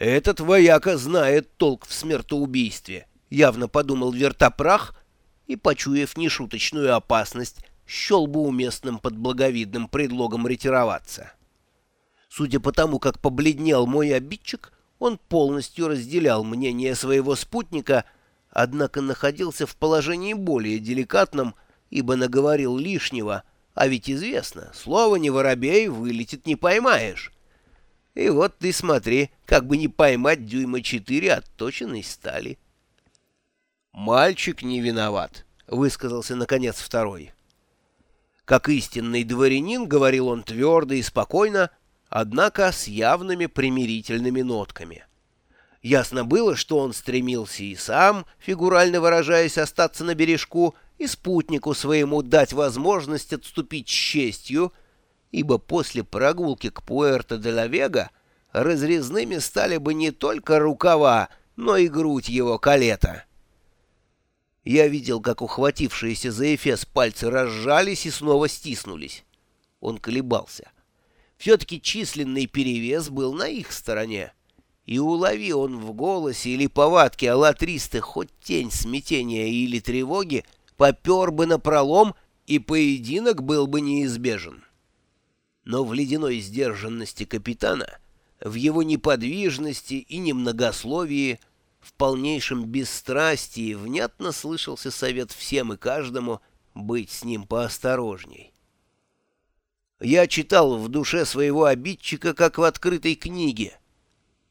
«Этот вояка знает толк в смертоубийстве», — явно подумал вертопрах и, почуяв нешуточную опасность, счел бы уместным под благовидным предлогом ретироваться. Судя по тому, как побледнел мой обидчик, он полностью разделял мнение своего спутника, однако находился в положении более деликатном, ибо наговорил лишнего, а ведь известно, слово «не воробей» вылетит не поймаешь. И вот ты смотри, как бы не поймать дюйма четыре отточенной стали. «Мальчик не виноват», — высказался наконец второй. Как истинный дворянин, говорил он твердо и спокойно, однако с явными примирительными нотками. Ясно было, что он стремился и сам, фигурально выражаясь, остаться на бережку, и спутнику своему дать возможность отступить с честью, ибо после прогулки к Пуэрто-де-ла-Вега разрезными стали бы не только рукава, но и грудь его калета. Я видел, как ухватившиеся за эфес пальцы разжались и снова стиснулись. Он колебался. Все-таки численный перевес был на их стороне. И улови он в голосе или повадке аллатристы хоть тень смятения или тревоги, попер бы на пролом, и поединок был бы неизбежен. Но в ледяной сдержанности капитана, в его неподвижности и немногословии — в полнейшем бесстрастии внятно слышался совет всем и каждому быть с ним поосторожней. Я читал в душе своего обидчика, как в открытой книге.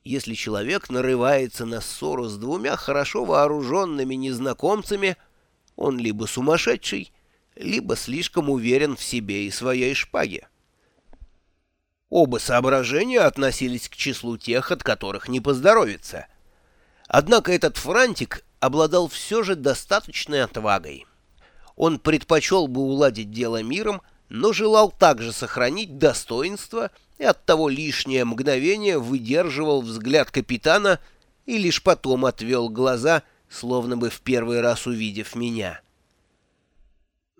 Если человек нарывается на ссору с двумя хорошо вооруженными незнакомцами, он либо сумасшедший, либо слишком уверен в себе и своей шпаге. Оба соображения относились к числу тех, от которых не поздоровится — Однако этот франтик обладал все же достаточной отвагой. Он предпочел бы уладить дело миром, но желал также сохранить достоинство и оттого лишнее мгновение выдерживал взгляд капитана и лишь потом отвел глаза, словно бы в первый раз увидев меня.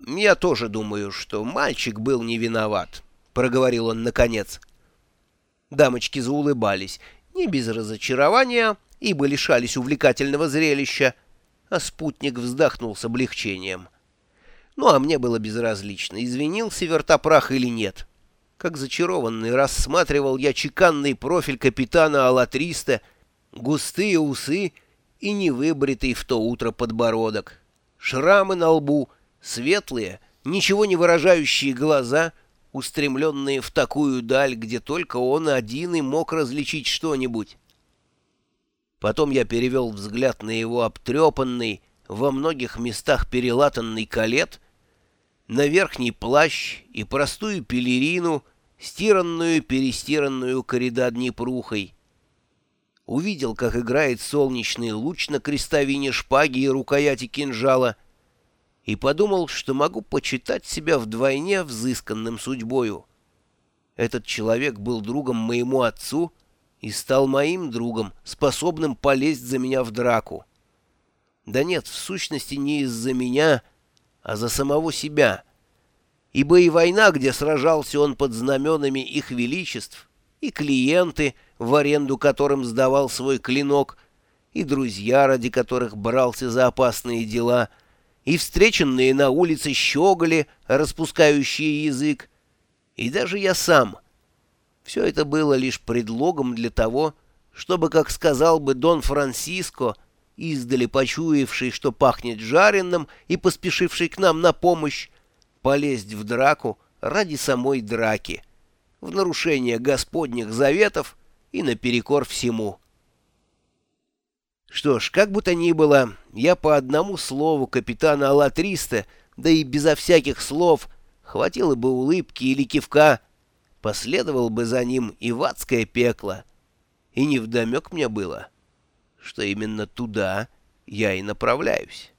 «Я тоже думаю, что мальчик был не виноват», — проговорил он наконец. Дамочки заулыбались, не без разочарования, — ибо лишались увлекательного зрелища, а спутник вздохнул с облегчением. Ну, а мне было безразлично, извинился вертопрах или нет. Как зачарованный рассматривал я чеканный профиль капитана Алатриста, густые усы и невыбритый в то утро подбородок, шрамы на лбу, светлые, ничего не выражающие глаза, устремленные в такую даль, где только он один и мог различить что-нибудь. Потом я перевел взгляд на его обтрепанный, во многих местах перелатанный калет, на верхний плащ и простую пелерину, стиранную, перестиранную корида Днепрухой. Увидел, как играет солнечный луч на крестовине шпаги и рукояти кинжала, и подумал, что могу почитать себя вдвойне взысканным судьбою. Этот человек был другом моему отцу — и стал моим другом, способным полезть за меня в драку. Да нет, в сущности не из-за меня, а за самого себя. Ибо и война, где сражался он под знаменами их величеств, и клиенты, в аренду которым сдавал свой клинок, и друзья, ради которых брался за опасные дела, и встреченные на улице щеголи, распускающие язык, и даже я сам — все это было лишь предлогом для того, чтобы, как сказал бы Дон Франсиско, издали почуявший, что пахнет жареным, и поспешивший к нам на помощь, полезть в драку ради самой драки, в нарушение Господних заветов и наперекор всему. Что ж, как бы то ни было, я по одному слову капитана Алатриста, да и безо всяких слов, хватило бы улыбки или кивка, последовал бы за ним и в адское пекло. И невдомек мне было, что именно туда я и направляюсь.